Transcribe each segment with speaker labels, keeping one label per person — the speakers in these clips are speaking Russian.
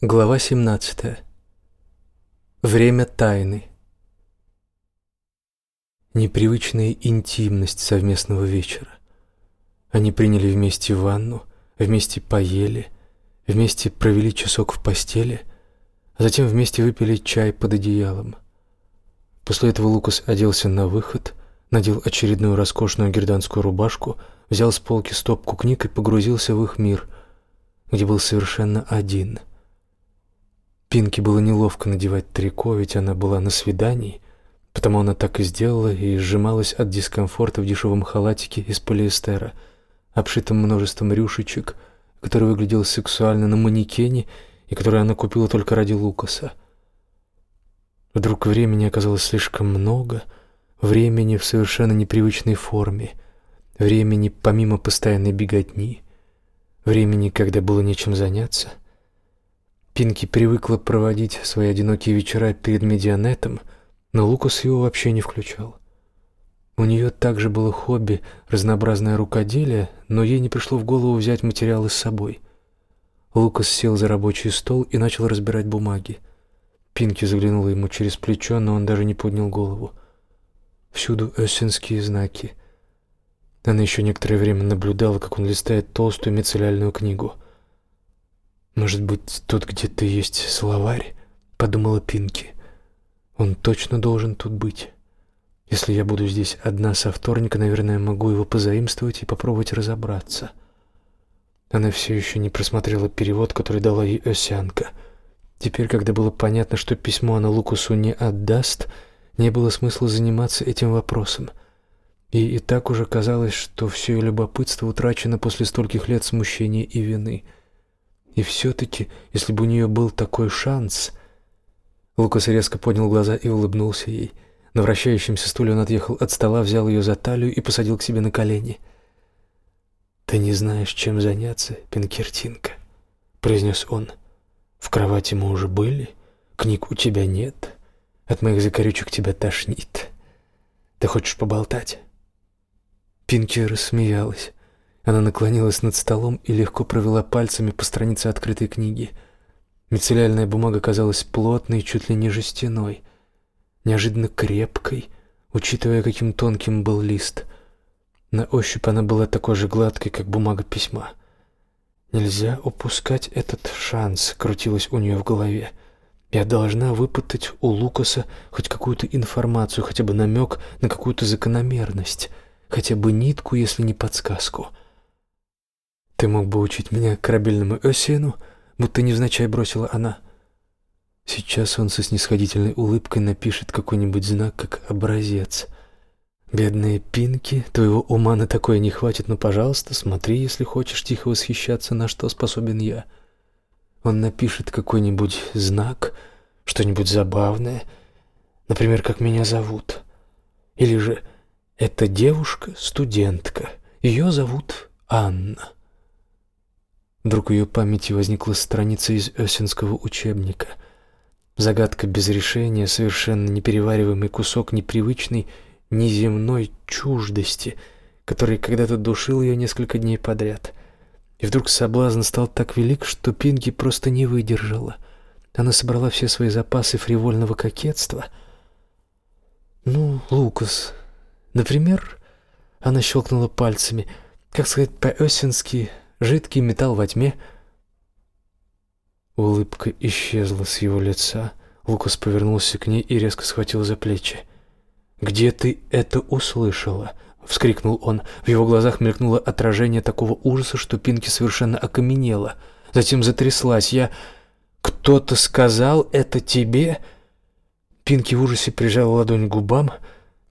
Speaker 1: Глава 17. Время тайны. Непривычная интимность совместного вечера. Они приняли вместе ванну, вместе поели, вместе провели часок в постели, а затем вместе выпили чай под одеялом. После этого Лукас оделся на выход, надел очередную роскошную герданскую рубашку, взял с полки стопку книг и погрузился в их мир, где был совершенно один — Пинке было неловко надевать трико, ведь она была на свидании, потому она так и сделала и сжималась от дискомфорта в дешевом халатике из полиэстера, обшитом множеством рюшечек, который выглядел сексуально на манекене и который она купила только ради Лукаса. Вдруг времени оказалось слишком много, времени в совершенно непривычной форме, времени помимо постоянной беготни, времени, когда было нечем заняться — Пинки привыкла проводить свои одинокие вечера перед медианетом, но Лукас его вообще не включал. У нее также было хобби разнообразное рукоделие, но ей не пришло в голову взять материалы с собой. Лукас сел за рабочий стол и начал разбирать бумаги. Пинки заглянула ему через плечо, но он даже не поднял голову. Всюду эссенские знаки. Она еще некоторое время наблюдала, как он листает толстую мицеллярную книгу — «Может быть, тут где-то есть словарь?» — подумала Пинки. «Он точно должен тут быть. Если я буду здесь одна со вторника, наверное, могу его позаимствовать и попробовать разобраться». Она все еще не просмотрела перевод, который дала ей Осянка. Теперь, когда было понятно, что письмо она Лукусу не отдаст, не было смысла заниматься этим вопросом. И и так уже казалось, что все ее любопытство утрачено после стольких лет смущения и вины — и все-таки, если бы у нее был такой шанс... Лукас резко поднял глаза и улыбнулся ей. На вращающемся стуле он отъехал от стола, взял ее за талию и посадил к себе на колени. «Ты не знаешь, чем заняться, Пинкертинка», — произнес он. «В кровати мы уже были, книг у тебя нет, от моих закорючек тебя тошнит. Ты хочешь поболтать?» Пинки рассмеялась. Она наклонилась над столом и легко провела пальцами по странице открытой книги. Мицеллярная бумага казалась плотной, чуть ли не жестяной, неожиданно крепкой, учитывая, каким тонким был лист. На ощупь она была такой же гладкой, как бумага письма. Нельзя упускать этот шанс, крутилось у нее в голове. Я должна выпытать у Лукаса хоть какую-то информацию, хотя бы намек на какую-то закономерность, хотя бы нитку, если не подсказку. «Ты мог бы учить меня корабельному Осиену?» Будто невзначай бросила она. Сейчас он со снисходительной улыбкой напишет какой-нибудь знак, как образец. «Бедные пинки, твоего ума на такое не хватит, но, пожалуйста, смотри, если хочешь тихо восхищаться, на что способен я». Он напишет какой-нибудь знак, что-нибудь забавное, например, как меня зовут. Или же «Это девушка, студентка, ее зовут Анна». Вдруг в ее памяти возникла страница из Осинского учебника. Загадка без решения, совершенно неперевариваемый кусок непривычной, неземной чуждости, который когда-то душил ее несколько дней подряд. И вдруг соблазн стал так велик, что Пинки просто не выдержала. Она собрала все свои запасы фривольного кокетства. «Ну, Лукас, например...» Она щелкнула пальцами. «Как сказать по-осински...» жидкий металл во тьме. Улыбка исчезла с его лица. Лукас повернулся к ней и резко схватил за плечи. «Где ты это услышала?» — вскрикнул он. В его глазах мелькнуло отражение такого ужаса, что Пинки совершенно окаменела. Затем затряслась. «Я... Кто-то сказал это тебе?» Пинки в ужасе прижала ладонь к губам.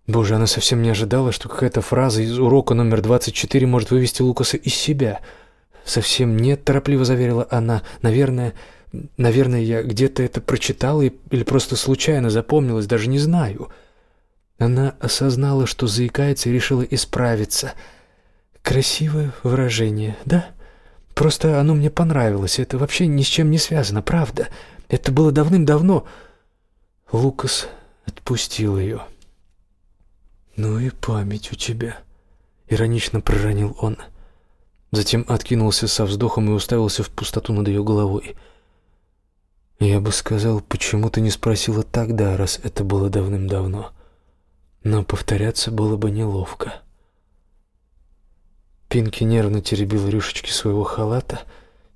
Speaker 1: Боже, она совсем не ожидала, что какая-то фраза из урока номер 24 может вывести Лукаса из себя — «Совсем нет», — торопливо заверила она. «Наверное, наверное, я где-то это прочитала или просто случайно запомнилась, даже не знаю». Она осознала, что заикается и решила исправиться. «Красивое выражение, да? Просто оно мне понравилось. Это вообще ни с чем не связано, правда. Это было давным-давно». Лукас отпустил ее. «Ну и память у тебя», — иронично проронил он. Затем откинулся со вздохом и уставился в пустоту над ее головой. Я бы сказал, почему ты не спросила тогда, раз это было давным-давно. Но повторяться было бы неловко. Пинки нервно теребила рюшечки своего халата.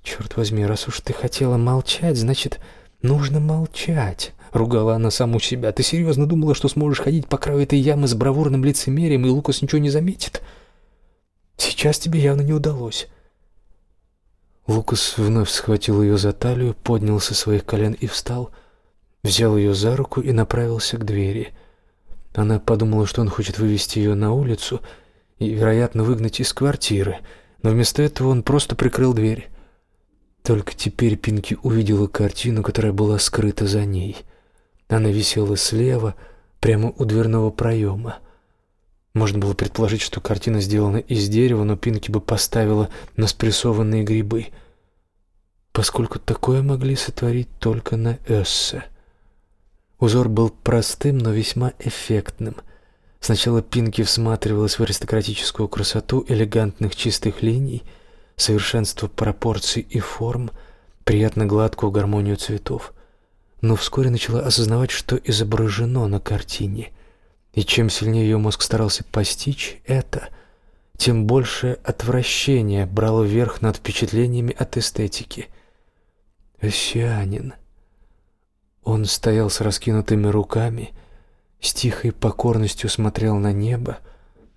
Speaker 1: «Черт возьми, раз уж ты хотела молчать, значит, нужно молчать», — ругала она саму себя. «Ты серьезно думала, что сможешь ходить по краю этой ямы с бравурным лицемерием, и Лукас ничего не заметит? Сейчас тебе явно не удалось». Лукас вновь схватил ее за талию, поднял со своих колен и встал, взял ее за руку и направился к двери. Она подумала, что он хочет вывести ее на улицу и, вероятно, выгнать из квартиры, но вместо этого он просто прикрыл дверь. Только теперь Пинки увидела картину, которая была скрыта за ней. Она висела слева, прямо у дверного проема. Можно было предположить, что картина сделана из дерева, но Пинки бы поставила на спрессованные грибы, поскольку такое могли сотворить только на Эссе. Узор был простым, но весьма эффектным. Сначала Пинки всматривалась в аристократическую красоту элегантных чистых линий, совершенство пропорций и форм, приятно гладкую гармонию цветов. Но вскоре начала осознавать, что изображено на картине — и чем сильнее ее мозг старался постичь это, тем больше отвращение брало верх над впечатлениями от эстетики. Осянин. Он стоял с раскинутыми руками, с тихой покорностью смотрел на небо,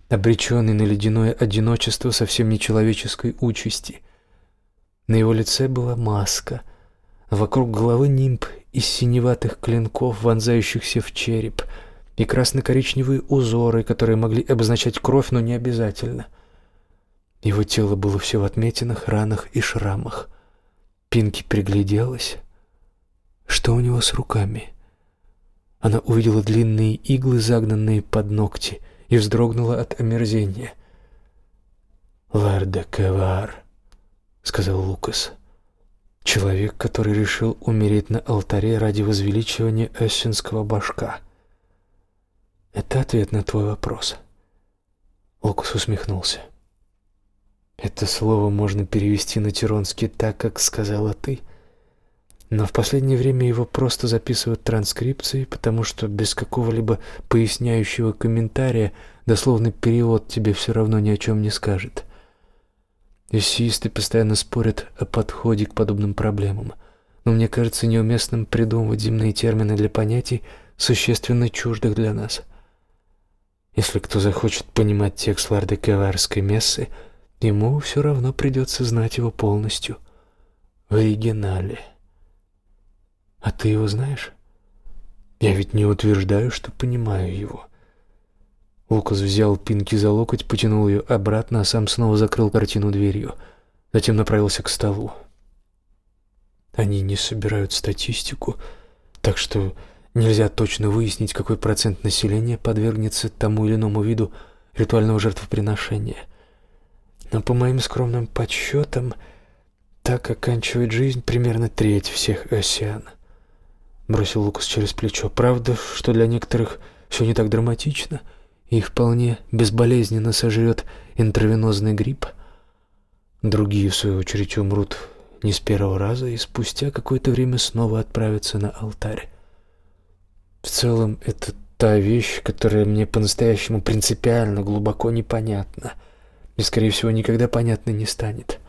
Speaker 1: обреченный на ледяное одиночество совсем нечеловеческой участи. На его лице была маска, вокруг головы нимб из синеватых клинков, вонзающихся в череп — и красно-коричневые узоры, которые могли обозначать кровь, но не обязательно. Его тело было все в отметинах, ранах и шрамах. Пинки пригляделась. Что у него с руками? Она увидела длинные иглы, загнанные под ногти, и вздрогнула от омерзения. «Ларда Кевар», — сказал Лукас. «Человек, который решил умереть на алтаре ради возвеличивания эссенского башка». Это ответ на твой вопрос. Лукас усмехнулся. Это слово можно перевести на тиронский так, как сказала ты. Но в последнее время его просто записывают транскрипцией, потому что без какого-либо поясняющего комментария дословный перевод тебе все равно ни о чем не скажет. Эссеисты постоянно спорят о подходе к подобным проблемам, но мне кажется неуместным придумывать земные термины для понятий, существенно чуждых для нас — если кто захочет понимать текст Ларды Кеварской мессы, ему все равно придется знать его полностью, в оригинале. А ты его знаешь? Я ведь не утверждаю, что понимаю его. Лукас взял Пинки за локоть, потянул ее обратно, а сам снова закрыл картину дверью. Затем направился к столу. Они не собирают статистику, так что Нельзя точно выяснить, какой процент населения подвергнется тому или иному виду ритуального жертвоприношения. Но по моим скромным подсчетам, так оканчивает жизнь примерно треть всех осян. Бросил Лукас через плечо. Правда, что для некоторых все не так драматично, и вполне безболезненно сожрет интравенозный грипп. Другие, в свою очередь, умрут не с первого раза и спустя какое-то время снова отправятся на алтарь. В целом, это та вещь, которая мне по-настоящему принципиально глубоко непонятна и, скорее всего, никогда понятно не станет.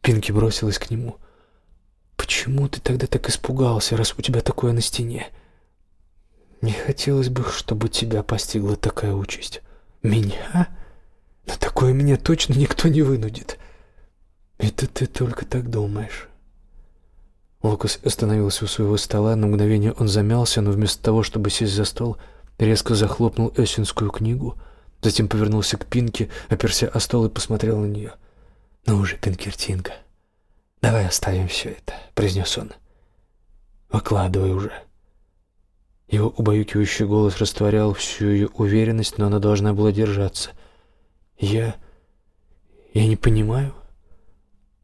Speaker 1: Пинки бросилась к нему. «Почему ты тогда так испугался, раз у тебя такое на стене?» «Не хотелось бы, чтобы тебя постигла такая участь». «Меня? На такое меня точно никто не вынудит». «Это ты только так думаешь». Лукас остановился у своего стола, на мгновение он замялся, но вместо того, чтобы сесть за стол, резко захлопнул эссенскую книгу, затем повернулся к Пинке, оперся о стол и посмотрел на нее. «Ну уже, Пинкертинка, давай оставим все это», — произнес он. «Выкладывай уже». Его убаюкивающий голос растворял всю ее уверенность, но она должна была держаться. «Я... я не понимаю».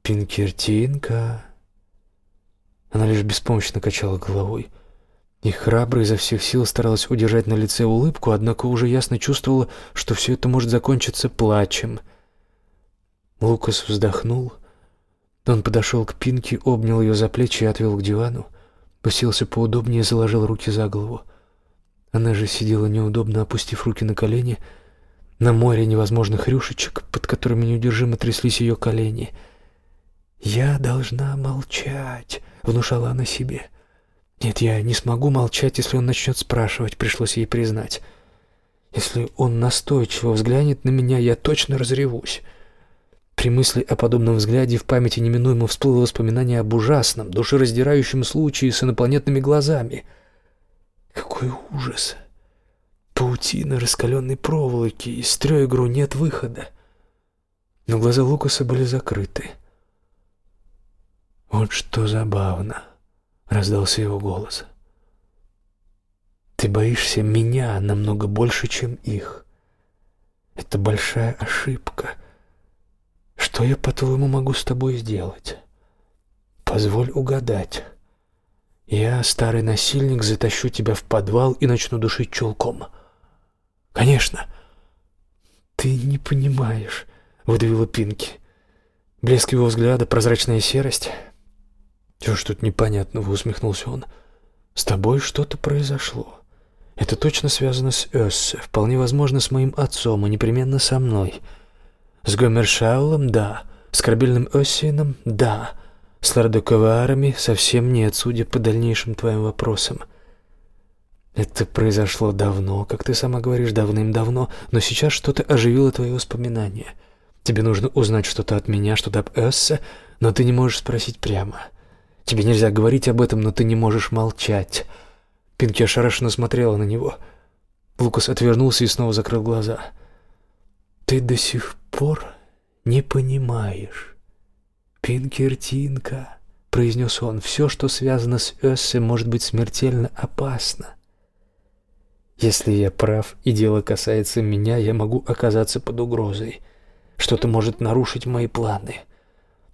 Speaker 1: «Пинкертинка...» Она лишь беспомощно качала головой. И храбро изо всех сил старалась удержать на лице улыбку, однако уже ясно чувствовала, что все это может закончиться плачем. Лукас вздохнул. Он подошел к Пинке, обнял ее за плечи и отвел к дивану, уселся поудобнее и заложил руки за голову. Она же сидела неудобно, опустив руки на колени, на море невозможных рюшечек, под которыми неудержимо тряслись ее колени. «Я должна молчать», — внушала она себе. «Нет, я не смогу молчать, если он начнет спрашивать», — пришлось ей признать. «Если он настойчиво взглянет на меня, я точно разревусь». При мысли о подобном взгляде в памяти неминуемо всплыло воспоминание об ужасном, душераздирающем случае с инопланетными глазами. Какой ужас! Паутина раскаленной проволоки, из трёигру нет выхода. Но глаза Лукаса были закрыты. «Вот что забавно!» — раздался его голос. «Ты боишься меня намного больше, чем их. Это большая ошибка». Что я, по-твоему, могу с тобой сделать? Позволь угадать. Я, старый насильник, затащу тебя в подвал и начну душить чулком. Конечно. Ты не понимаешь, выдавила Пинки. Блеск его взгляда, прозрачная серость. Чего ж тут непонятного, усмехнулся он. С тобой что-то произошло. Это точно связано с Эссе, вполне возможно, с моим отцом и непременно со мной. — с Гомершаулом – да. С корабельным Оссиеном – да. С Лардоковарами совсем нет, судя по дальнейшим твоим вопросам. Это произошло давно, как ты сама говоришь, давным-давно, но сейчас что-то оживило твои воспоминания. Тебе нужно узнать что-то от меня, что-то об Эссе, но ты не можешь спросить прямо. Тебе нельзя говорить об этом, но ты не можешь молчать. Пинки ошарашенно смотрела на него. Лукас отвернулся и снова закрыл глаза. «Ты до сих пор не понимаешь. Пинкертинка, произнес он, все, что связано с Эссе, может быть смертельно опасно. Если я прав и дело касается меня, я могу оказаться под угрозой. Что-то может нарушить мои планы.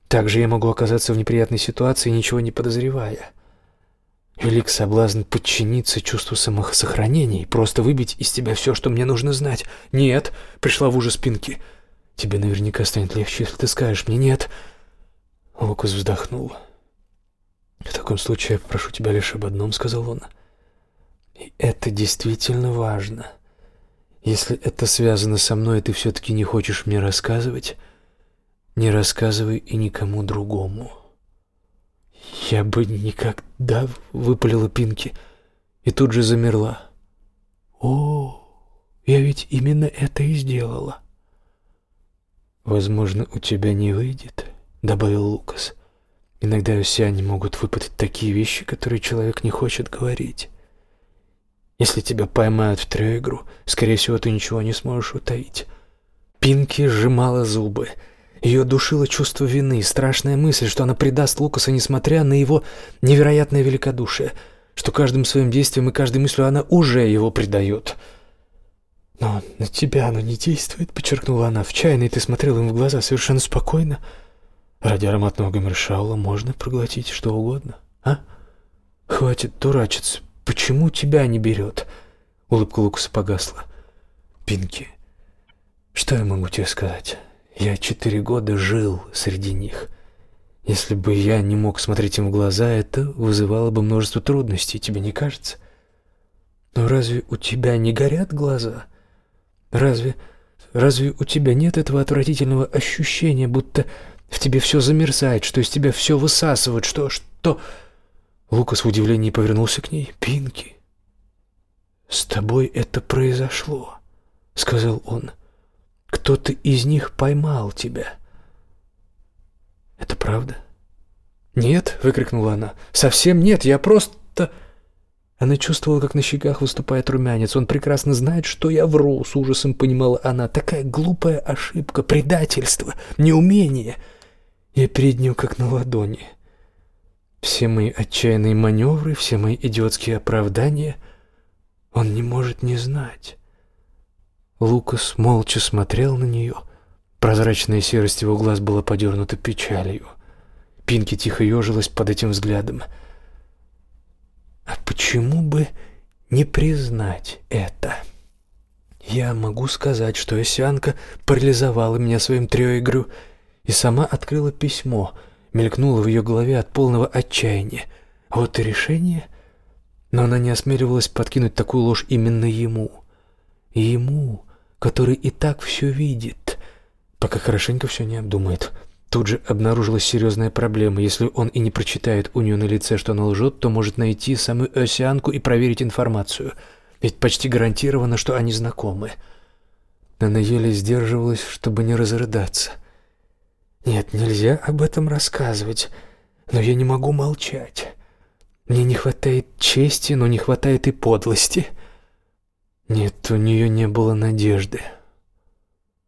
Speaker 1: Также я могу оказаться в неприятной ситуации, ничего не подозревая. Велик соблазн подчиниться чувству самосохранения и просто выбить из тебя все, что мне нужно знать. Нет, пришла в ужас Пинки. Тебе наверняка станет легче, если ты скажешь мне «нет». Лукас вздохнул. «В таком случае я попрошу тебя лишь об одном», — сказал он. «И это действительно важно. Если это связано со мной, и ты все-таки не хочешь мне рассказывать, не рассказывай и никому другому». «Я бы никогда...» — выпалила Пинки и тут же замерла. «О, я ведь именно это и сделала». «Возможно, у тебя не выйдет», — добавил Лукас. «Иногда не могут выпадать такие вещи, которые человек не хочет говорить. Если тебя поймают в трёигру, скорее всего, ты ничего не сможешь утаить». Пинки сжимала зубы. Ее душило чувство вины, страшная мысль, что она предаст Лукаса, несмотря на его невероятное великодушие, что каждым своим действием и каждой мыслью она уже его предает. «Но на тебя оно не действует», — подчеркнула она. «В чайной ты смотрел им в глаза совершенно спокойно. Ради ароматного гомершаула можно проглотить что угодно, а? Хватит дурачиться. Почему тебя не берет?» Улыбка Лукаса погасла. «Пинки, что я могу тебе сказать? Я четыре года жил среди них». Если бы я не мог смотреть им в глаза, это вызывало бы множество трудностей, тебе не кажется? Но разве у тебя не горят глаза? Разве... разве у тебя нет этого отвратительного ощущения, будто в тебе все замерзает, что из тебя все высасывают, что... что...» Лукас в удивлении повернулся к ней. «Пинки, с тобой это произошло», — сказал он. «Кто-то из них поймал тебя». «Это правда?» «Нет», — выкрикнула она, — «совсем нет, я просто...» Она чувствовала, как на щеках выступает румянец. Он прекрасно знает, что я вру, с ужасом понимала она. Такая глупая ошибка, предательство, неумение. Я перед ним как на ладони. Все мои отчаянные маневры, все мои идиотские оправдания он не может не знать. Лукас молча смотрел на нее. Прозрачная серость его глаз была подернута печалью. Пинки тихо ежилась под этим взглядом — а почему бы не признать это? Я могу сказать, что Осянка парализовала меня своим трёигрю и сама открыла письмо, мелькнуло в ее голове от полного отчаяния. Вот и решение. Но она не осмеливалась подкинуть такую ложь именно ему. Ему, который и так все видит, пока хорошенько все не обдумает. Тут же обнаружилась серьезная проблема. Если он и не прочитает у нее на лице, что она лжет, то может найти самую осянку и проверить информацию. Ведь почти гарантировано, что они знакомы. Она еле сдерживалась, чтобы не разрыдаться. Нет, нельзя об этом рассказывать, но я не могу молчать. Мне не хватает чести, но не хватает и подлости. Нет, у нее не было надежды.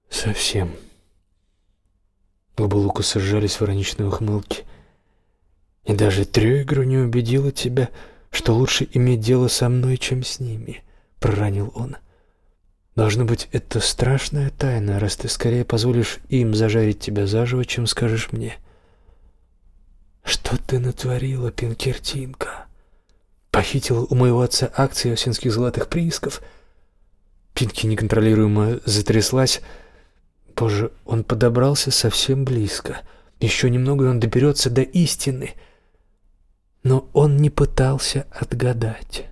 Speaker 1: Совсем. Губы Лукаса сжались в ироничной ухмылке. И даже Трёйгру не убедила тебя, что лучше иметь дело со мной, чем с ними, проронил он. Должно быть, это страшная тайна, раз ты скорее позволишь им зажарить тебя заживо, чем скажешь мне. Что ты натворила, Пинкертинка? Похитила у моего отца акции осинских золотых приисков? Пинки неконтролируемо затряслась. Позже он подобрался совсем близко. Еще немного, и он доберется до истины. Но он не пытался отгадать.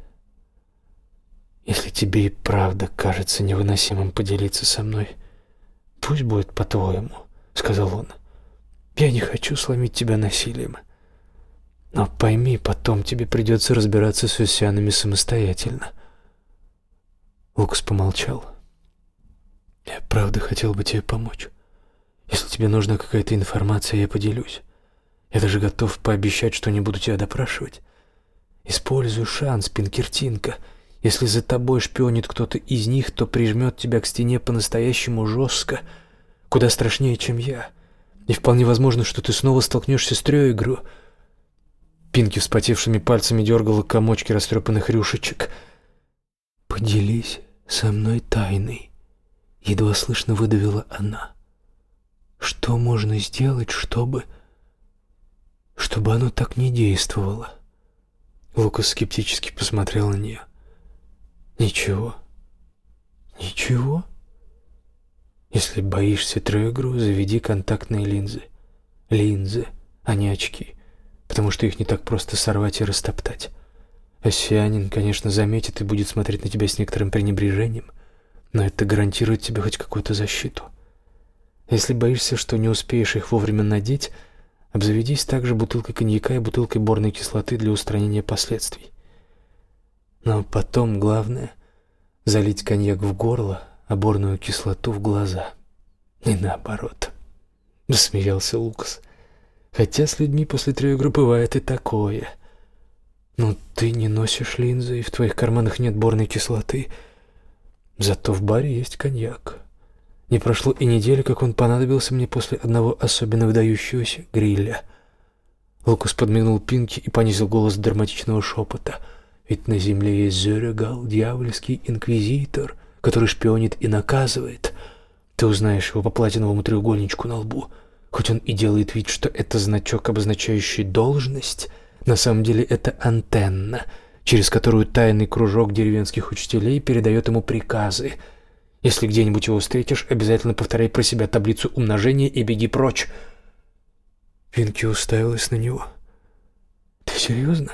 Speaker 1: Если тебе и правда кажется невыносимым поделиться со мной, пусть будет по-твоему, сказал он. Я не хочу сломить тебя насилием. Но пойми, потом тебе придется разбираться с Усянами самостоятельно. Лукас помолчал. Я правда хотел бы тебе помочь. Если тебе нужна какая-то информация, я поделюсь. Я даже готов пообещать, что не буду тебя допрашивать. Используй шанс, Пинкертинка. Если за тобой шпионит кто-то из них, то прижмет тебя к стене по-настоящему жестко, куда страшнее, чем я. И вполне возможно, что ты снова столкнешься с Трёигру. Пинки вспотевшими пальцами дергала комочки растрепанных рюшечек. «Поделись со мной тайной», — едва слышно выдавила она. «Что можно сделать, чтобы... чтобы оно так не действовало?» Лукас скептически посмотрел на нее. Ничего. Ничего? Если боишься трёгру, заведи контактные линзы. Линзы, а не очки, потому что их не так просто сорвать и растоптать. Осянин, конечно, заметит и будет смотреть на тебя с некоторым пренебрежением, но это гарантирует тебе хоть какую-то защиту. Если боишься, что не успеешь их вовремя надеть, обзаведись также бутылкой коньяка и бутылкой борной кислоты для устранения последствий. Но потом главное — залить коньяк в горло, а борную кислоту в глаза. И наоборот. Засмеялся Лукас. Хотя с людьми после трех групп бывает и такое. Но ты не носишь линзы, и в твоих карманах нет борной кислоты. Зато в баре есть коньяк. Не прошло и недели, как он понадобился мне после одного особенно выдающегося гриля. Лукас подмигнул Пинки и понизил голос до драматичного шепота — ведь на земле есть Зерегал, дьявольский инквизитор, который шпионит и наказывает. Ты узнаешь его по платиновому треугольничку на лбу. Хоть он и делает вид, что это значок, обозначающий должность, на самом деле это антенна, через которую тайный кружок деревенских учителей передает ему приказы. Если где-нибудь его встретишь, обязательно повторяй про себя таблицу умножения и беги прочь. Пинки уставилась на него. Ты серьезно?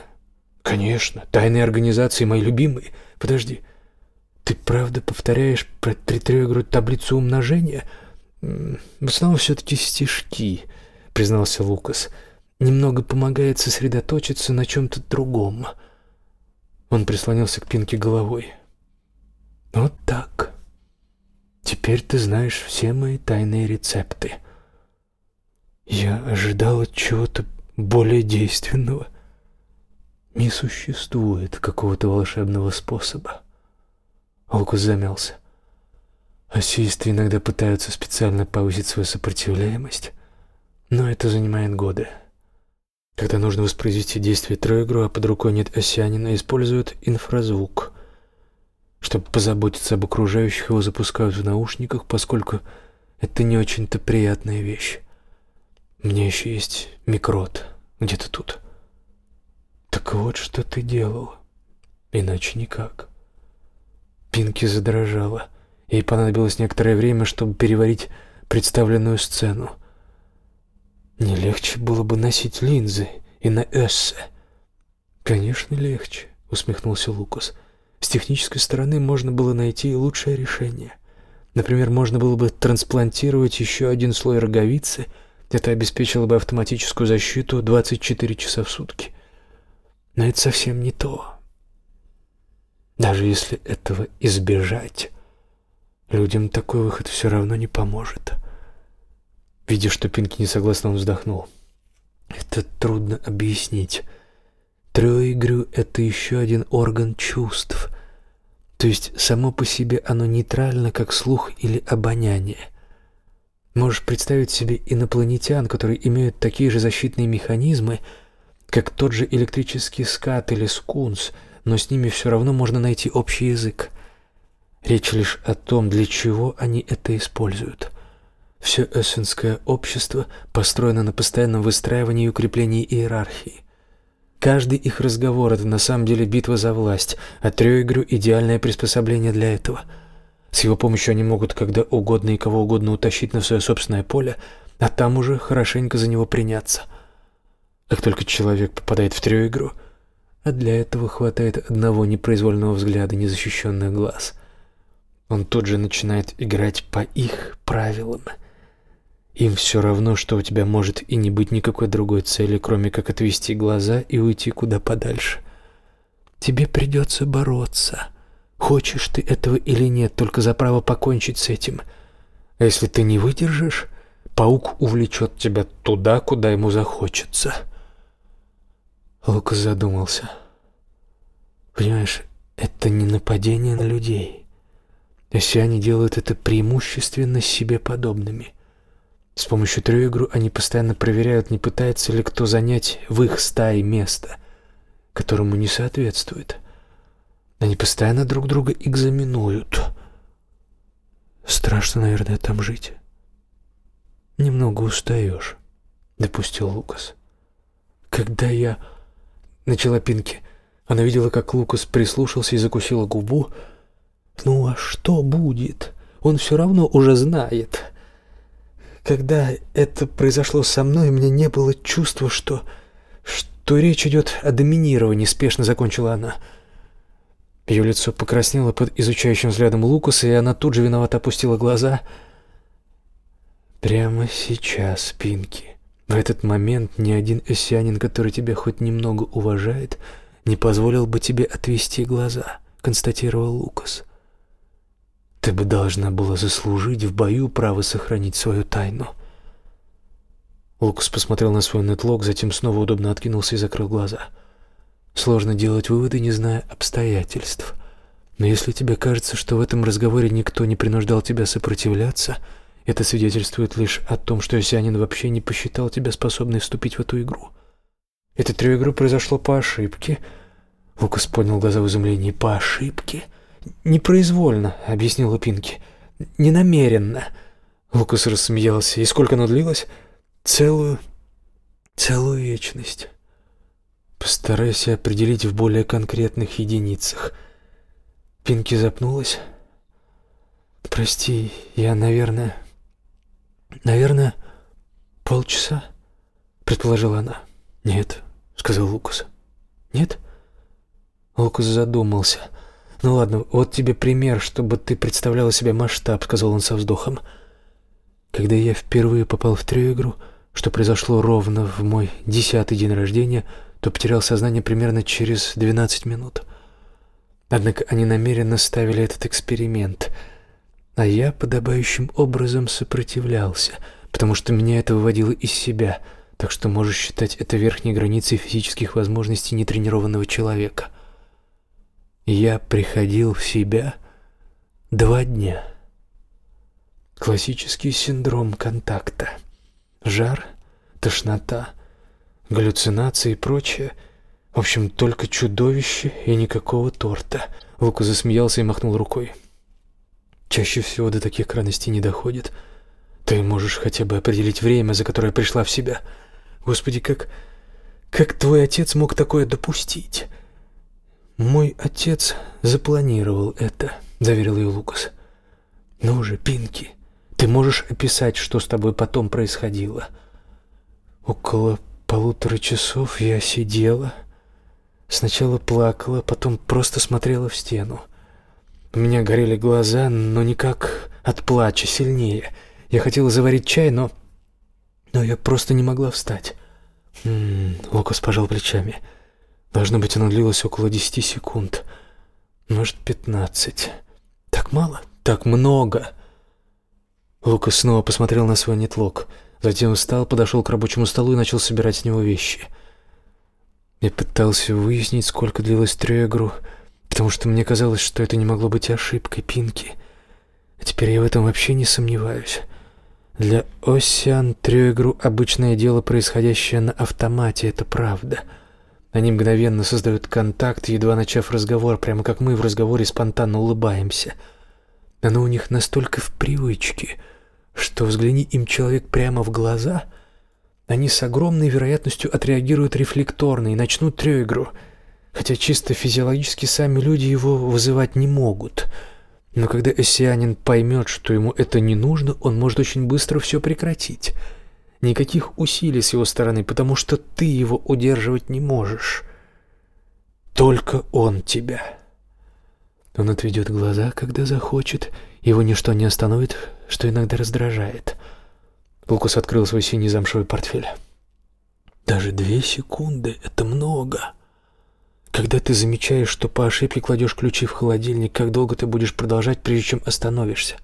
Speaker 1: Конечно, тайные организации мои любимые. Подожди. Ты правда повторяешь про тритрёгру таблицу умножения? В основном все таки стишки, признался Лукас. Немного помогает сосредоточиться на чем то другом. Он прислонился к Пинке головой. Вот так. Теперь ты знаешь все мои тайные рецепты. Я ожидала чего-то более действенного. Не существует какого-то волшебного способа. Лукас замялся. Осисты иногда пытаются специально повысить свою сопротивляемость, но это занимает годы. Когда нужно воспроизвести действие троегру, а под рукой нет осянина, используют инфразвук. Чтобы позаботиться об окружающих, его запускают в наушниках, поскольку это не очень-то приятная вещь. У меня еще есть микрот где-то тут. Так вот, что ты делал. Иначе никак. Пинки задрожала. Ей понадобилось некоторое время, чтобы переварить представленную сцену. Не легче было бы носить линзы и на эссе. Конечно, легче, усмехнулся Лукас. С технической стороны можно было найти лучшее решение. Например, можно было бы трансплантировать еще один слой роговицы. Это обеспечило бы автоматическую защиту 24 часа в сутки. Но это совсем не то. Даже если этого избежать, людям такой выход все равно не поможет. Видя, что Пинки он вздохнул. Это трудно объяснить. Трёигрю — это еще один орган чувств. То есть само по себе оно нейтрально, как слух или обоняние. Можешь представить себе инопланетян, которые имеют такие же защитные механизмы, как тот же электрический скат или скунс, но с ними все равно можно найти общий язык. Речь лишь о том, для чего они это используют. Все эссенское общество построено на постоянном выстраивании и укреплении иерархии. Каждый их разговор — это на самом деле битва за власть, а Трёйгрю — идеальное приспособление для этого. С его помощью они могут когда угодно и кого угодно утащить на свое собственное поле, а там уже хорошенько за него приняться. Как только человек попадает в Трёйгру, а для этого хватает одного непроизвольного взгляда незащищенных глаз, он тут же начинает играть по их правилам — им все равно, что у тебя может и не быть никакой другой цели, кроме как отвести глаза и уйти куда подальше. Тебе придется бороться. Хочешь ты этого или нет, только за право покончить с этим. А если ты не выдержишь, паук увлечет тебя туда, куда ему захочется. Лукас задумался. Понимаешь, это не нападение на людей. Если они делают это преимущественно себе подобными — с помощью трёигру они постоянно проверяют, не пытается ли кто занять в их стае место, которому не соответствует. Они постоянно друг друга экзаменуют. Страшно, наверное, там жить. Немного устаешь, допустил Лукас. Когда я начала Пинки, она видела, как Лукас прислушался и закусила губу. Ну а что будет? Он все равно уже знает. Когда это произошло со мной, меня не было чувства, что что речь идет о доминировании, спешно закончила она. Ее лицо покраснело под изучающим взглядом Лукаса, и она тут же виновато опустила глаза. Прямо сейчас, Пинки. В этот момент ни один эссианин, который тебя хоть немного уважает, не позволил бы тебе отвести глаза, констатировал Лукас. Ты бы должна была заслужить в бою право сохранить свою тайну. Лукас посмотрел на свой нетлог, затем снова удобно откинулся и закрыл глаза. Сложно делать выводы, не зная обстоятельств. Но если тебе кажется, что в этом разговоре никто не принуждал тебя сопротивляться, это свидетельствует лишь о том, что Исянин вообще не посчитал тебя способной вступить в эту игру. Это игру произошло по ошибке. Лукас поднял глаза в изумлении. По ошибке? «Непроизвольно», — объяснила Пинки. «Ненамеренно». Лукас рассмеялся. «И сколько оно длилось?» «Целую... целую вечность». «Постарайся определить в более конкретных единицах». Пинки запнулась. «Прости, я, наверное... наверное, полчаса?» — предположила она. «Нет», — сказал Лукас. «Нет?» Лукас задумался. «Ну ладно, вот тебе пример, чтобы ты представляла себе масштаб», — сказал он со вздохом. «Когда я впервые попал в Трёигру, что произошло ровно в мой десятый день рождения, то потерял сознание примерно через 12 минут. Однако они намеренно ставили этот эксперимент, а я подобающим образом сопротивлялся, потому что меня это выводило из себя, так что можешь считать это верхней границей физических возможностей нетренированного человека». Я приходил в себя два дня. Классический синдром контакта. Жар, тошнота, галлюцинации и прочее. В общем, только чудовище и никакого торта. Лука засмеялся и махнул рукой. Чаще всего до таких крайностей не доходит. Ты можешь хотя бы определить время, за которое пришла в себя. Господи, как как твой отец мог такое допустить? Мой отец запланировал это, заверил ее Лукас. Ну же, Пинки, ты можешь описать, что с тобой потом происходило? Около полутора часов я сидела, сначала плакала, потом просто смотрела в стену. У меня горели глаза, но никак от плача сильнее. Я хотела заварить чай, но... Но я просто не могла встать. М м-м, Лукас пожал плечами. Должно быть, оно длилось около десяти секунд. Может, пятнадцать. Так мало? Так много. Лукас снова посмотрел на свой нетлок. Затем встал, подошел к рабочему столу и начал собирать с него вещи. Я пытался выяснить, сколько длилась Трёгру, потому что мне казалось, что это не могло быть ошибкой Пинки. А теперь я в этом вообще не сомневаюсь. Для Осиан Трёгру обычное дело, происходящее на автомате, это правда. Они мгновенно создают контакт, едва начав разговор, прямо как мы в разговоре спонтанно улыбаемся. Оно у них настолько в привычке — что взгляни им человек прямо в глаза, они с огромной вероятностью отреагируют рефлекторно и начнут трёигру, хотя чисто физиологически сами люди его вызывать не могут. Но когда эссианин поймет, что ему это не нужно, он может очень быстро все прекратить. Никаких усилий с его стороны, потому что ты его удерживать не можешь. Только он тебя. Он отведет глаза, когда захочет, его ничто не остановит, что иногда раздражает. Лукас открыл свой синий замшевый портфель. Даже две секунды — это много. Когда ты замечаешь, что по ошибке кладешь ключи в холодильник, как долго ты будешь продолжать, прежде чем остановишься?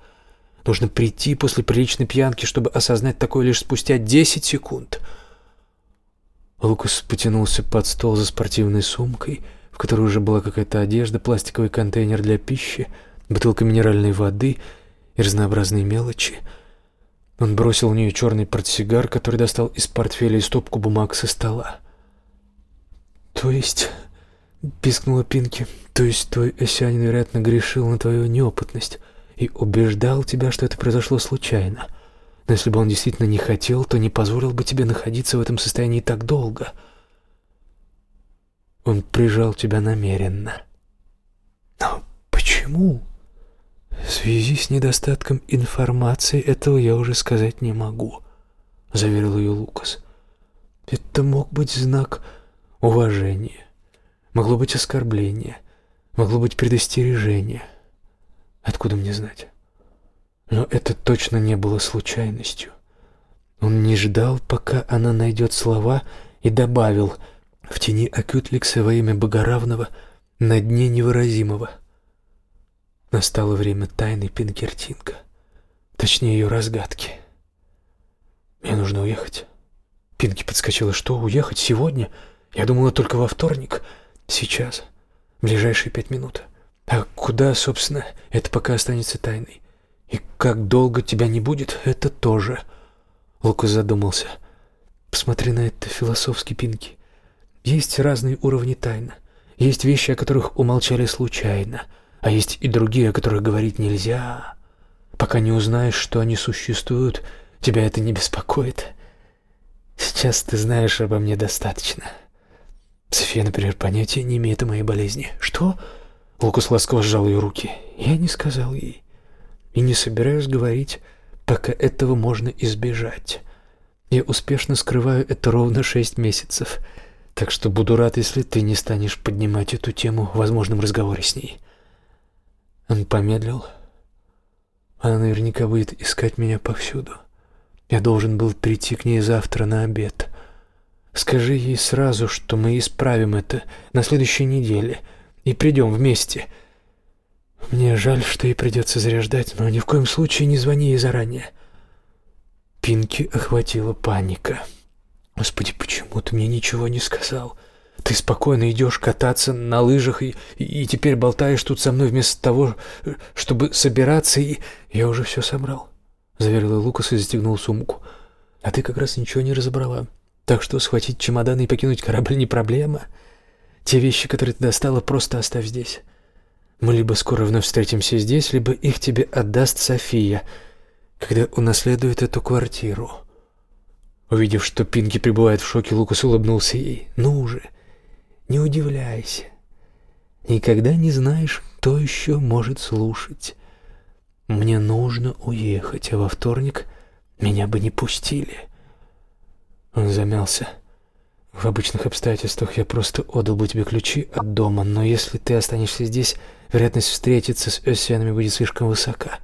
Speaker 1: Нужно прийти после приличной пьянки, чтобы осознать такое лишь спустя десять секунд. Лукас потянулся под стол за спортивной сумкой, в которой уже была какая-то одежда, пластиковый контейнер для пищи — бутылка минеральной воды и разнообразные мелочи. Он бросил в нее черный портсигар, который достал из портфеля и стопку бумаг со стола. «То есть...» — пискнула Пинки. «То есть твой осянин, вероятно, грешил на твою неопытность и убеждал тебя, что это произошло случайно. Но если бы он действительно не хотел, то не позволил бы тебе находиться в этом состоянии так долго. Он прижал тебя намеренно». «Но почему?» В связи с недостатком информации этого я уже сказать не могу, заверил ее Лукас. Это мог быть знак уважения, могло быть оскорбление, могло быть предостережение. Откуда мне знать? Но это точно не было случайностью. Он не ждал, пока она найдет слова, и добавил в тени Акютликса во имя Богоравного на дне невыразимого — Настало время тайны Пинкертинга, точнее ее разгадки. Мне нужно уехать. Пинки подскочила. Что, уехать сегодня? Я думала только во вторник. Сейчас. В ближайшие пять минут. А куда, собственно, это пока останется тайной. И как долго тебя не будет, это тоже. Лукас задумался. Посмотри на это философски, Пинки. Есть разные уровни тайны. Есть вещи, о которых умолчали случайно — а есть и другие, о которых говорить нельзя. Пока не узнаешь, что они существуют, тебя это не беспокоит. Сейчас ты знаешь обо мне достаточно. София, например, понятия не имеет о моей болезни. Что? Лукас ласково сжал ее руки. Я не сказал ей. И не собираюсь говорить, пока этого можно избежать. Я успешно скрываю это ровно шесть месяцев. Так что буду рад, если ты не станешь поднимать эту тему в возможном разговоре с ней. Он помедлил. Она наверняка будет искать меня повсюду. Я должен был прийти к ней завтра на обед. Скажи ей сразу, что мы исправим это на следующей неделе и придем вместе. Мне жаль, что ей придется зря ждать, но ни в коем случае не звони ей заранее. Пинки охватила паника. Господи, почему ты мне ничего не сказал? Ты спокойно идешь кататься на лыжах и, и, теперь болтаешь тут со мной вместо того, чтобы собираться и... Я уже все собрал, — заверил Лукас и застегнул сумку. А ты как раз ничего не разобрала. Так что схватить чемодан и покинуть корабль не проблема. Те вещи, которые ты достала, просто оставь здесь. Мы либо скоро вновь встретимся здесь, либо их тебе отдаст София, когда унаследует эту квартиру. Увидев, что Пинки пребывает в шоке, Лукас улыбнулся ей. «Ну уже!» Не удивляйся. Никогда не знаешь, кто еще может слушать. Мне нужно уехать, а во вторник меня бы не пустили. Он замялся. В обычных обстоятельствах я просто отдал бы тебе ключи от дома, но если ты останешься здесь, вероятность встретиться с Эссианами будет слишком высока.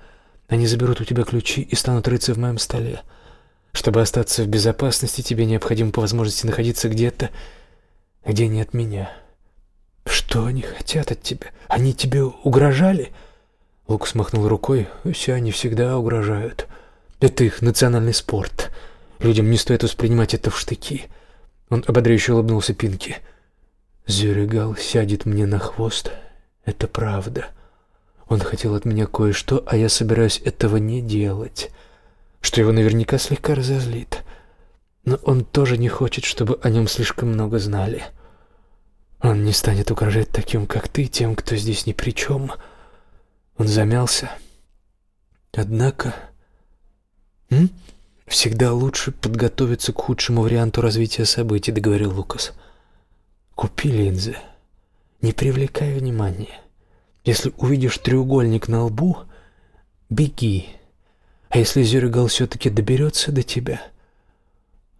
Speaker 1: Они заберут у тебя ключи и станут рыться в моем столе. Чтобы остаться в безопасности, тебе необходимо по возможности находиться где-то, где нет меня. Что они хотят от тебя? Они тебе угрожали? Лукас махнул рукой. Все они всегда угрожают. Это их национальный спорт. Людям не стоит воспринимать это в штыки. Он ободряюще улыбнулся Пинки. Зюригал сядет мне на хвост. Это правда. Он хотел от меня кое-что, а я собираюсь этого не делать что его наверняка слегка разозлит. Но он тоже не хочет, чтобы о нем слишком много знали. Он не станет угрожать таким, как ты, тем, кто здесь ни при чем. Он замялся. Однако... М? Всегда лучше подготовиться к худшему варианту развития событий, договорил Лукас. Купи линзы. Не привлекай внимания. Если увидишь треугольник на лбу, беги. А если Зюригал все-таки доберется до тебя,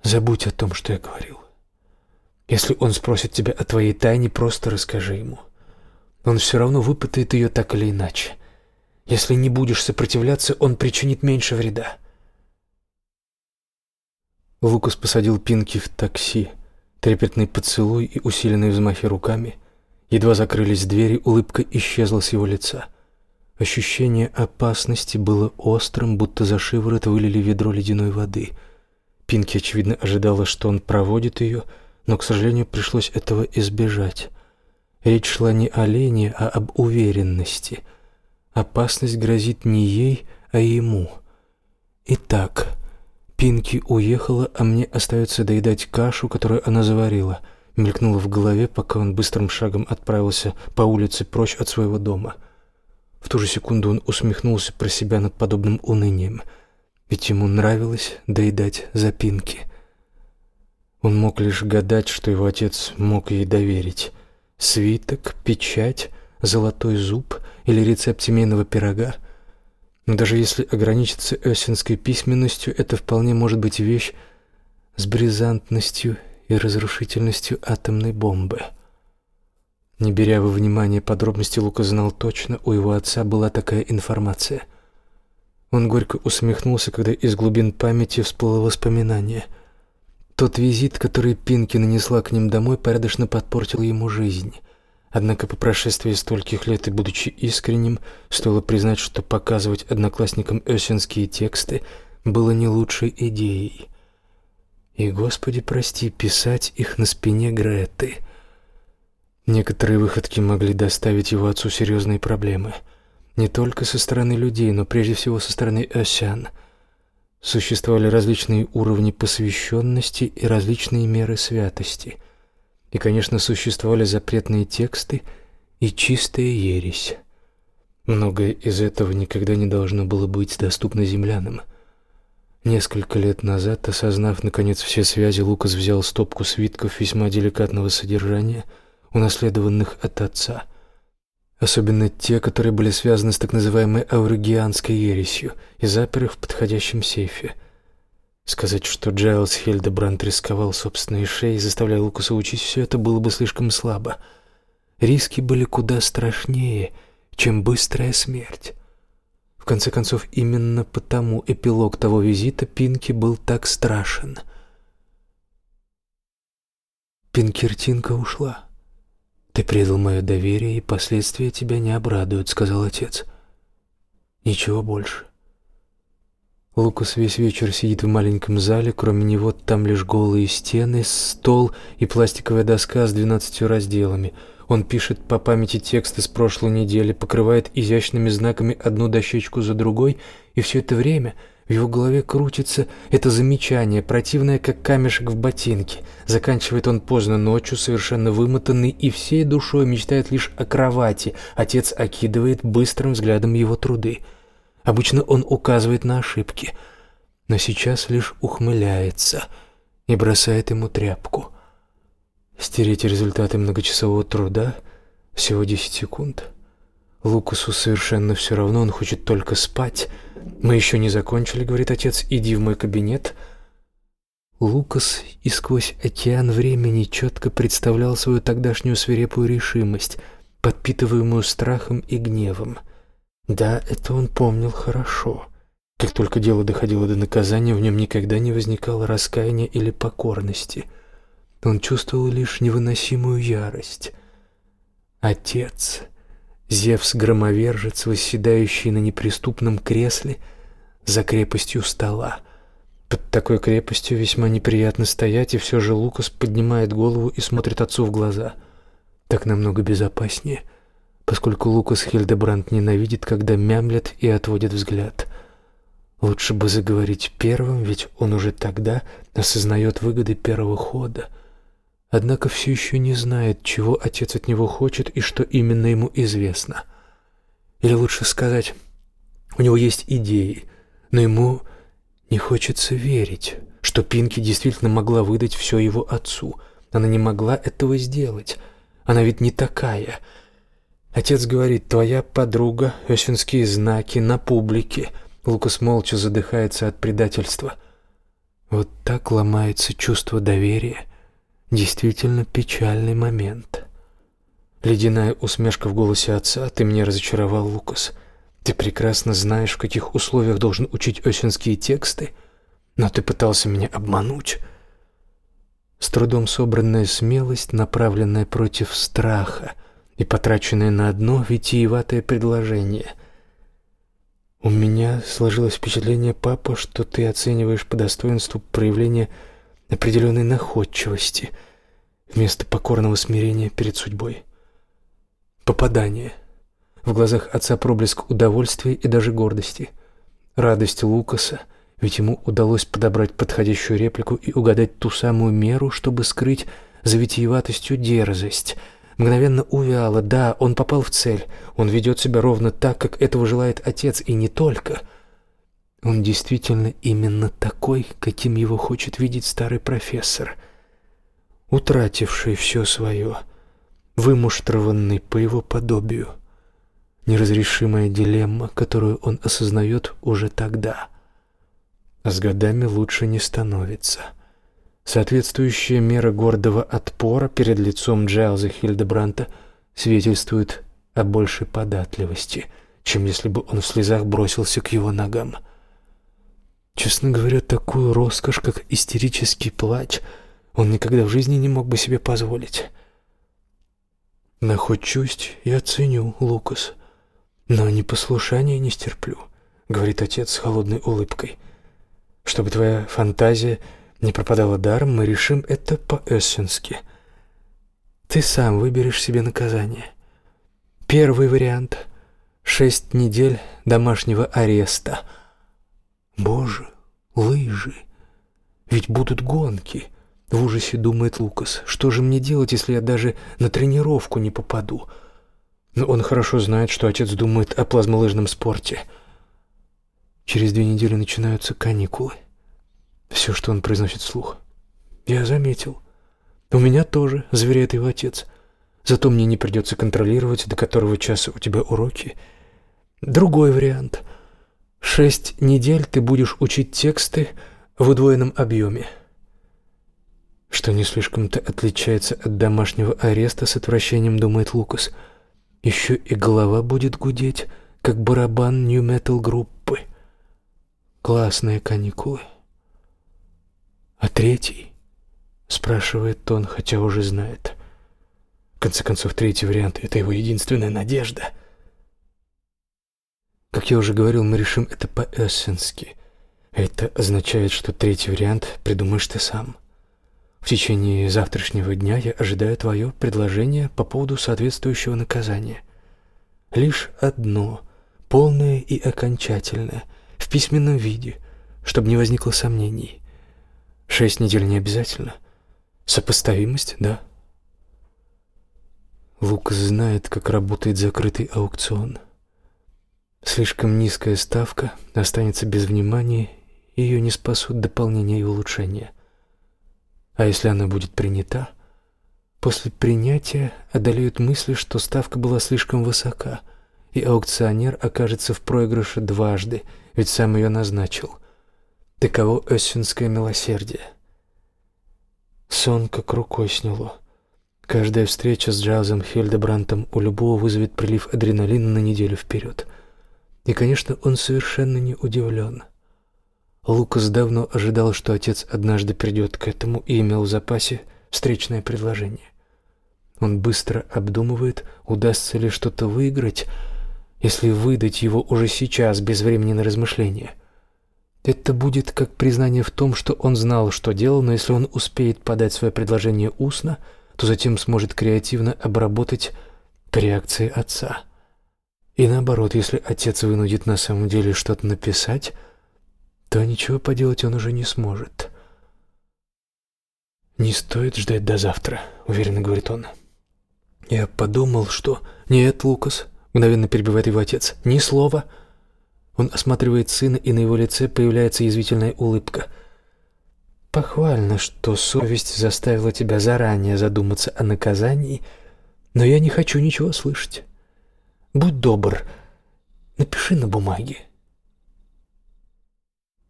Speaker 1: забудь о том, что я говорил. Если он спросит тебя о твоей тайне, просто расскажи ему. Он все равно выпытает ее так или иначе. Если не будешь сопротивляться, он причинит меньше вреда. Лукас посадил Пинки в такси. Трепетный поцелуй и усиленные взмахи руками. Едва закрылись двери, улыбка исчезла с его лица. Ощущение опасности было острым, будто за шиворот вылили ведро ледяной воды. Пинки, очевидно, ожидала, что он проводит ее, но, к сожалению, пришлось этого избежать. Речь шла не о лени, а об уверенности. Опасность грозит не ей, а ему. Итак, Пинки уехала, а мне остается доедать кашу, которую она заварила. Мелькнуло в голове, пока он быстрым шагом отправился по улице прочь от своего дома — в ту же секунду он усмехнулся про себя над подобным унынием, ведь ему нравилось доедать запинки. Он мог лишь гадать, что его отец мог ей доверить. Свиток, печать, золотой зуб или рецепт семейного пирога. Но даже если ограничиться эссенской письменностью, это вполне может быть вещь с бризантностью и разрушительностью атомной бомбы. Не беря во внимание подробности, Лука знал точно, у его отца была такая информация. Он горько усмехнулся, когда из глубин памяти всплыло воспоминание. Тот визит, который Пинки нанесла к ним домой, порядочно подпортил ему жизнь. Однако по прошествии стольких лет и будучи искренним, стоило признать, что показывать одноклассникам эссенские тексты было не лучшей идеей. И, Господи, прости, писать их на спине Греты — Некоторые выходки могли доставить его отцу серьезные проблемы. Не только со стороны людей, но прежде всего со стороны Осян. Существовали различные уровни посвященности и различные меры святости. И, конечно, существовали запретные тексты и чистая ересь. Многое из этого никогда не должно было быть доступно землянам. Несколько лет назад, осознав наконец все связи, Лукас взял стопку свитков весьма деликатного содержания — унаследованных от отца. Особенно те, которые были связаны с так называемой ауригианской ересью, и запер их в подходящем сейфе. Сказать, что Джайлс Хильдебранд рисковал собственной шеей, заставляя Лукаса учить все это, было бы слишком слабо. Риски были куда страшнее, чем быстрая смерть. В конце концов, именно потому эпилог того визита Пинки был так страшен. Пинкертинка ушла. «Ты предал мое доверие, и последствия тебя не обрадуют», — сказал отец. «Ничего больше». Лукас весь вечер сидит в маленьком зале, кроме него там лишь голые стены, стол и пластиковая доска с двенадцатью разделами. Он пишет по памяти тексты с прошлой недели, покрывает изящными знаками одну дощечку за другой, и все это время — в его голове крутится это замечание, противное, как камешек в ботинке. Заканчивает он поздно ночью, совершенно вымотанный, и всей душой мечтает лишь о кровати. Отец окидывает быстрым взглядом его труды. Обычно он указывает на ошибки, но сейчас лишь ухмыляется и бросает ему тряпку. Стереть результаты многочасового труда всего 10 секунд. Лукасу совершенно все равно, он хочет только спать — «Мы еще не закончили», — говорит отец, — «иди в мой кабинет». Лукас и сквозь океан времени четко представлял свою тогдашнюю свирепую решимость, подпитываемую страхом и гневом. Да, это он помнил хорошо. Как только дело доходило до наказания, в нем никогда не возникало раскаяния или покорности. Он чувствовал лишь невыносимую ярость. Отец, Зевс-громовержец, восседающий на неприступном кресле за крепостью стола. Под такой крепостью весьма неприятно стоять, и все же Лукас поднимает голову и смотрит отцу в глаза. Так намного безопаснее, поскольку Лукас Хильдебранд ненавидит, когда мямлет и отводит взгляд. Лучше бы заговорить первым, ведь он уже тогда осознает выгоды первого хода. Однако все еще не знает, чего отец от него хочет и что именно ему известно. Или лучше сказать, у него есть идеи, но ему не хочется верить, что Пинки действительно могла выдать все его отцу. Она не могла этого сделать. Она ведь не такая. Отец говорит, твоя подруга, осенские знаки на публике. Лукас молча задыхается от предательства. Вот так ломается чувство доверия. Действительно печальный момент. Ледяная усмешка в голосе отца. Ты меня разочаровал, Лукас. Ты прекрасно знаешь, в каких условиях должен учить осенские тексты, но ты пытался меня обмануть. С трудом собранная смелость, направленная против страха и потраченная на одно витиеватое предложение. У меня сложилось впечатление, папа, что ты оцениваешь по достоинству проявление определенной находчивости вместо покорного смирения перед судьбой. Попадание — в глазах отца проблеск удовольствия и даже гордости. Радость Лукаса, ведь ему удалось подобрать подходящую реплику и угадать ту самую меру, чтобы скрыть за витиеватостью дерзость. Мгновенно увяла, да, он попал в цель, он ведет себя ровно так, как этого желает отец, и не только. Он действительно именно такой, каким его хочет видеть старый профессор, утративший все свое, вымуштрованный по его подобию неразрешимая дилемма, которую он осознает уже тогда. А с годами лучше не становится. Соответствующая мера гордого отпора перед лицом Джайлза Хильдебранта свидетельствует о большей податливости, чем если бы он в слезах бросился к его ногам. Честно говоря, такую роскошь, как истерический плач, он никогда в жизни не мог бы себе позволить. Находчусть я ценю, Лукас, но непослушание не стерплю, говорит отец с холодной улыбкой. Чтобы твоя фантазия не пропадала даром, мы решим это по-эссенски. Ты сам выберешь себе наказание. Первый вариант — шесть недель домашнего ареста. Боже, лыжи! Ведь будут гонки. В ужасе думает Лукас. Что же мне делать, если я даже на тренировку не попаду? — но он хорошо знает, что отец думает о плазмолыжном спорте. Через две недели начинаются каникулы. Все, что он произносит вслух. Я заметил. У меня тоже, заверяет его отец. Зато мне не придется контролировать, до которого часа у тебя уроки. Другой вариант. Шесть недель ты будешь учить тексты в удвоенном объеме. Что не слишком-то отличается от домашнего ареста, с отвращением думает Лукас. — еще и голова будет гудеть, как барабан нью-метал группы. Классные каникулы. А третий? Спрашивает он, хотя уже знает. В конце концов, третий вариант — это его единственная надежда. Как я уже говорил, мы решим это по-эссенски. Это означает, что третий вариант придумаешь ты сам. В течение завтрашнего дня я ожидаю твое предложение по поводу соответствующего наказания. Лишь одно, полное и окончательное, в письменном виде, чтобы не возникло сомнений. Шесть недель не обязательно. Сопоставимость, да? Лукас знает, как работает закрытый аукцион. Слишком низкая ставка останется без внимания, ее не спасут дополнения и улучшения. А если она будет принята, после принятия одолеют мысли, что ставка была слишком высока, и аукционер окажется в проигрыше дважды, ведь сам ее назначил. Таково эссенское милосердие. Сон как рукой сняло. Каждая встреча с Джайлзом Хильдебрантом у любого вызовет прилив адреналина на неделю вперед. И, конечно, он совершенно не удивлен. Лукас давно ожидал, что отец однажды придет к этому и имел в запасе встречное предложение. Он быстро обдумывает, удастся ли что-то выиграть, если выдать его уже сейчас, без времени на размышления. Это будет как признание в том, что он знал, что делал, но если он успеет подать свое предложение устно, то затем сможет креативно обработать реакции отца. И наоборот, если отец вынудит на самом деле что-то написать, то ничего поделать он уже не сможет. «Не стоит ждать до завтра», — уверенно говорит он. Я подумал, что... Нет, Лукас, мгновенно перебивает его отец. Ни слова. Он осматривает сына, и на его лице появляется язвительная улыбка. Похвально, что совесть заставила тебя заранее задуматься о наказании, но я не хочу ничего слышать. Будь добр, напиши на бумаге.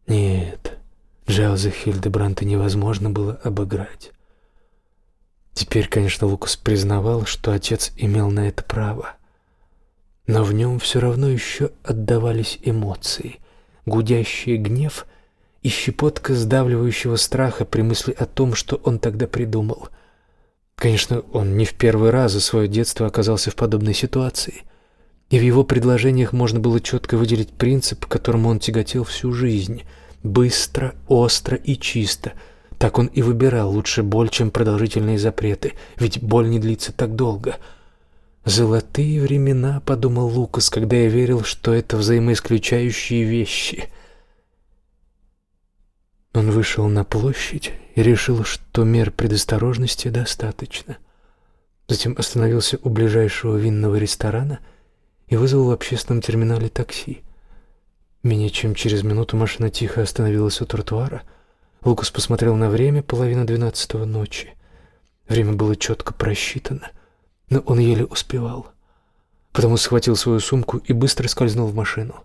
Speaker 1: Нет, Джайлза Хильдебранта невозможно было обыграть. Теперь, конечно, Лукас признавал, что отец имел на это право. Но в нем все равно еще отдавались эмоции, гудящий гнев и щепотка сдавливающего страха при мысли о том, что он тогда придумал. Конечно, он не в первый раз за свое детство оказался в подобной ситуации, и в его предложениях можно было четко выделить принцип, которому он тяготел всю жизнь — быстро, остро и чисто — так он и выбирал лучше боль, чем продолжительные запреты, ведь боль не длится так долго. «Золотые времена», — подумал Лукас, когда я верил, что это взаимоисключающие вещи. Он вышел на площадь и решил, что мер предосторожности достаточно. Затем остановился у ближайшего винного ресторана и вызвал в общественном терминале такси. Менее чем через минуту машина тихо остановилась у тротуара — Лукас посмотрел на время, половина двенадцатого ночи. Время было четко просчитано, но он еле успевал. Потому схватил свою сумку и быстро скользнул в машину.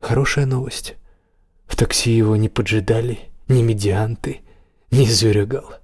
Speaker 1: Хорошая новость. В такси его не поджидали ни медианты, ни зюрегал.